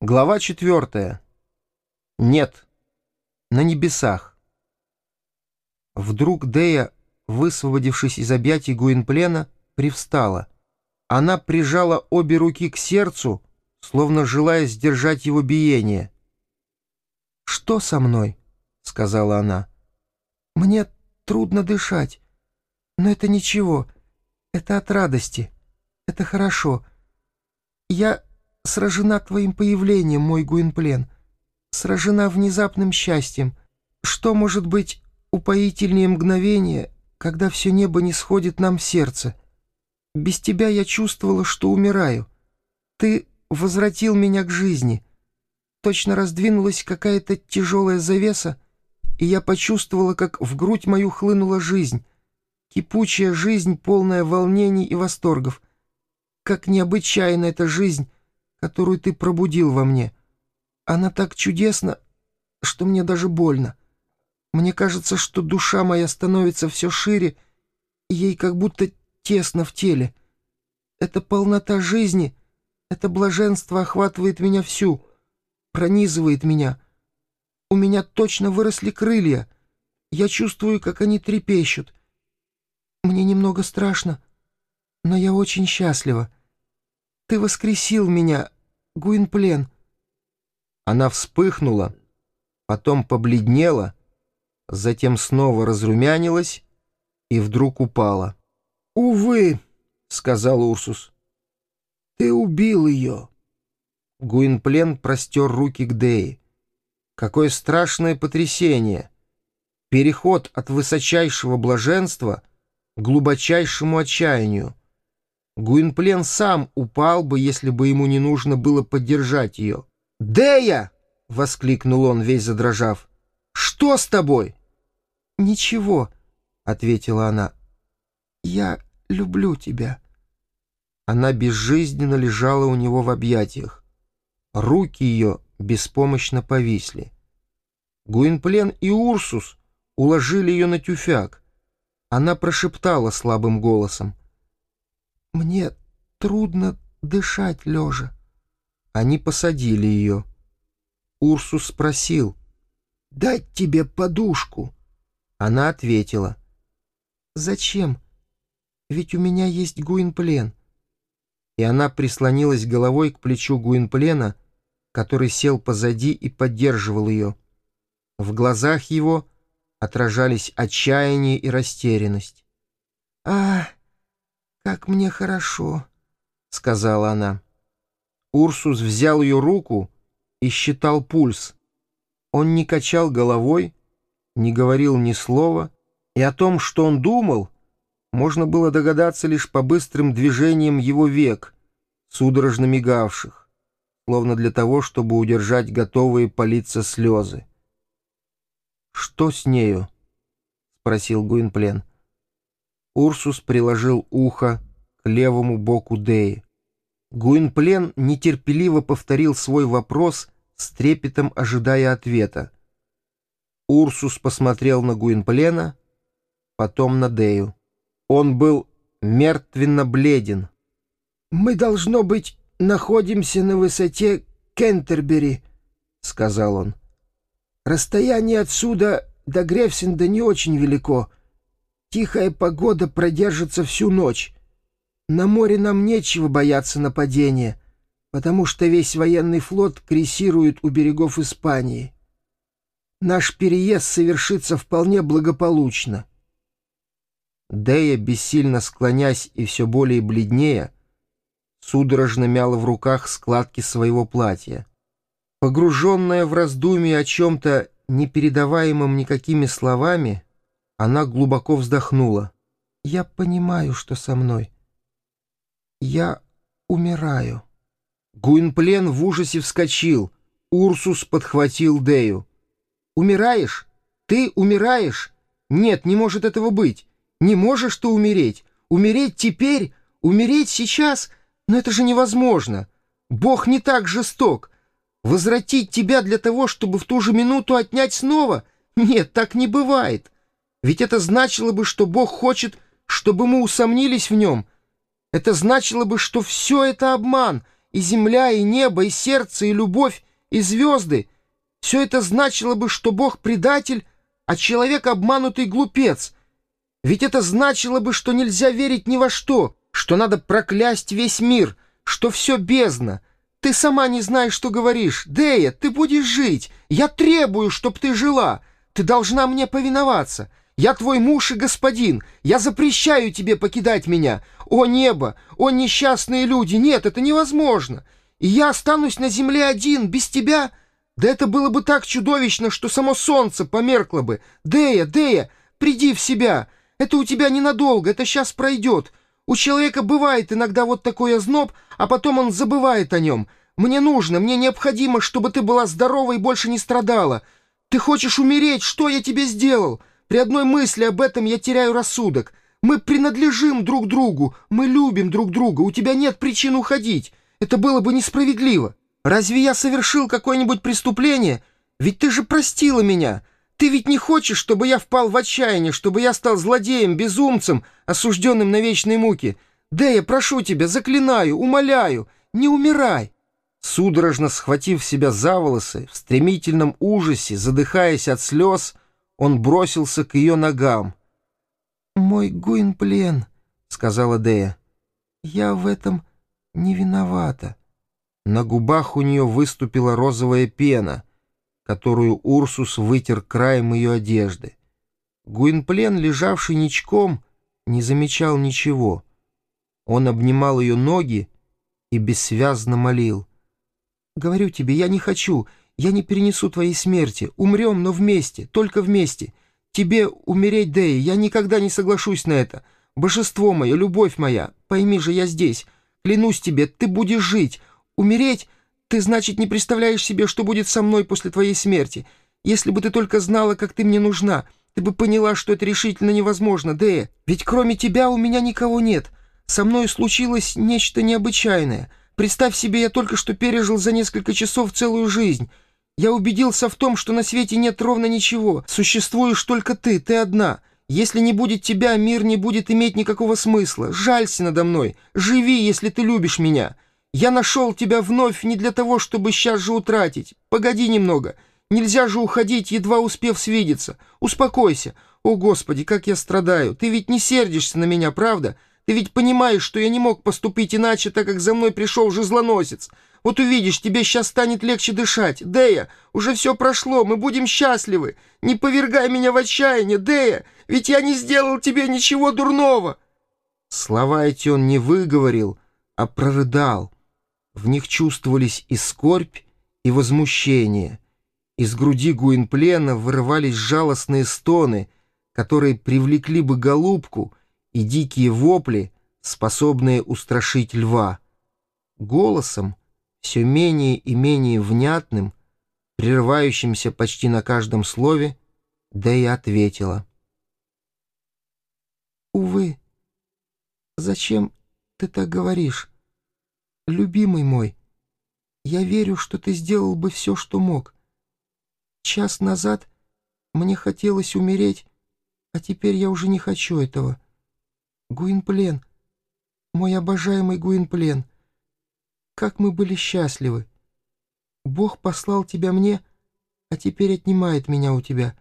Глава четвертая. Нет. На небесах. Вдруг Дея, высвободившись из объятий Гуинплена, привстала. Она прижала обе руки к сердцу, словно желая сдержать его биение. «Что со мной?» — сказала она. «Мне трудно дышать, но это ничего, это от радости, это хорошо. Я сражена твоим появлением, мой Гуинплен, сражена внезапным счастьем. Что может быть упоительнее мгновения, когда все небо не сходит нам в сердце? Без тебя я чувствовала, что умираю. Ты возвратил меня к жизни. Точно раздвинулась какая-то тяжелая завеса, и я почувствовала, как в грудь мою хлынула жизнь, кипучая жизнь, полная волнений и восторгов. Как необычайна эта жизнь, которую ты пробудил во мне. Она так чудесна, что мне даже больно. Мне кажется, что душа моя становится все шире, и ей как будто тесно в теле. Эта полнота жизни, это блаженство охватывает меня всю, пронизывает меня. У меня точно выросли крылья. Я чувствую, как они трепещут. Мне немного страшно, но я очень счастлива. Ты воскресил меня, Гуинплен!» Она вспыхнула, потом побледнела, затем снова разрумянилась и вдруг упала. «Увы», — сказал Урсус, — «ты убил ее». Гуинплен простер руки к Дее. Какое страшное потрясение! Переход от высочайшего блаженства к глубочайшему отчаянию. Гуинплен сам упал бы, если бы ему не нужно было поддержать ее. «Дея!» — воскликнул он, весь задрожав. «Что с тобой?» «Ничего», — ответила она. «Я люблю тебя». Она безжизненно лежала у него в объятиях. Руки ее беспомощно повисли. Гуинплен и Урсус уложили ее на тюфяк. Она прошептала слабым голосом. «Мне трудно дышать лежа». Они посадили ее. Урсус спросил, «Дать тебе подушку?» Она ответила, «Зачем? Ведь у меня есть Гуинплен». И она прислонилась головой к плечу Гуинплена, который сел позади и поддерживал ее. В глазах его отражались отчаяние и растерянность. «А, «Как мне хорошо», — сказала она. Урсус взял ее руку и считал пульс. Он не качал головой, не говорил ни слова, и о том, что он думал, можно было догадаться лишь по быстрым движениям его век, судорожно мигавших, словно для того, чтобы удержать готовые палиться слезы. «Что с нею?» — спросил Гуинплен. Урсус приложил ухо к левому боку Деи. Гуинплен нетерпеливо повторил свой вопрос, с трепетом ожидая ответа. Урсус посмотрел на Гуинплена, потом на Дею. Он был мертвенно бледен. «Мы, должно быть, находимся на высоте Кентербери», — сказал он. «Расстояние отсюда до Грефсинда не очень велико, Тихая погода продержится всю ночь. На море нам нечего бояться нападения, потому что весь военный флот крейсирует у берегов Испании. Наш переезд совершится вполне благополучно. Дея, бессильно склонясь и все более бледнее, судорожно мяла в руках складки своего платья. Погруженная в раздумье о чем-то непередаваемом никакими словами, она глубоко вздохнула. «Я понимаю, что со мной. Я умираю». Гуинплен в ужасе вскочил. Урсус подхватил Дею. «Умираешь? Ты умираешь? Нет, не может этого быть. Не можешь ты умереть. Умереть теперь? Умереть сейчас? Но это же невозможно. Бог не так жесток. Возвратить тебя для того, чтобы в ту же минуту отнять снова? Нет, так не бывает». Ведь это значило бы, что Бог хочет, чтобы мы усомнились в нем. Это значило бы, что все это обман, и земля, и небо, и сердце, и любовь, и звезды. Все это значило бы, что Бог предатель, а человек обманутый глупец. Ведь это значило бы, что нельзя верить ни во что, что надо проклясть весь мир, что все бездна. Ты сама не знаешь, что говоришь. Дея, ты будешь жить. Я требую, чтоб ты жила. Ты должна мне повиноваться. Я твой муж и господин. Я запрещаю тебе покидать меня. О небо! О несчастные люди! Нет, это невозможно. И я останусь на земле один, без тебя? Да это было бы так чудовищно, что само солнце померкло бы. Дея, Дея, приди в себя. Это у тебя ненадолго, это сейчас пройдет. У человека бывает иногда вот такой озноб, а потом он забывает о нем. Мне нужно, мне необходимо, чтобы ты была здорова и больше не страдала. Ты хочешь умереть? Что я тебе сделал?» При одной мысли об этом я теряю рассудок. Мы принадлежим друг другу, мы любим друг друга, у тебя нет причин уходить. Это было бы несправедливо. Разве я совершил какое-нибудь преступление? Ведь ты же простила меня. Ты ведь не хочешь, чтобы я впал в отчаяние, чтобы я стал злодеем, безумцем, осужденным на вечные муки. Да, я прошу тебя, заклинаю, умоляю, не умирай. Судорожно схватив себя за волосы, в стремительном ужасе, задыхаясь от слез, он бросился к ее ногам. «Мой Гуинплен», — сказала Дея, — «я в этом не виновата». На губах у нее выступила розовая пена, которую Урсус вытер краем ее одежды. Гуинплен, лежавший ничком, не замечал ничего. Он обнимал ее ноги и бессвязно молил. «Говорю тебе, я не хочу, я не перенесу твоей смерти. Умрем, но вместе, только вместе. Тебе умереть, Дэй, я никогда не соглашусь на это. Божество мое, любовь моя, пойми же, я здесь. Клянусь тебе, ты будешь жить. Умереть? Ты, значит, не представляешь себе, что будет со мной после твоей смерти. Если бы ты только знала, как ты мне нужна, ты бы поняла, что это решительно невозможно, Дэя. Ведь кроме тебя у меня никого нет. Со мной случилось нечто необычайное. Представь себе, я только что пережил за несколько часов целую жизнь». Я убедился в том, что на свете нет ровно ничего. Существуешь только ты, ты одна. Если не будет тебя, мир не будет иметь никакого смысла. Жалься надо мной. Живи, если ты любишь меня. Я нашел тебя вновь не для того, чтобы сейчас же утратить. Погоди немного. Нельзя же уходить, едва успев свидеться. Успокойся. О, Господи, как я страдаю. Ты ведь не сердишься на меня, правда? Ты ведь понимаешь, что я не мог поступить иначе, так как за мной пришел жезлоносец. Вот увидишь, тебе сейчас станет легче дышать. Дея, уже все прошло, мы будем счастливы. Не повергай меня в отчаяние, Дея, ведь я не сделал тебе ничего дурного». Слова эти он не выговорил, а прорыдал. В них чувствовались и скорбь, и возмущение. Из груди Гуинплена вырывались жалостные стоны, которые привлекли бы голубку, и дикие вопли, способные устрашить льва. Голосом, все менее и менее внятным, прерывающимся почти на каждом слове, да и ответила. «Увы, зачем ты так говоришь? Любимый мой, я верю, что ты сделал бы все, что мог. Час назад мне хотелось умереть, а теперь я уже не хочу этого. Гуинплен, мой обожаемый Гуинплен — как мы были счастливы! Бог послал тебя мне, а теперь отнимает меня у тебя.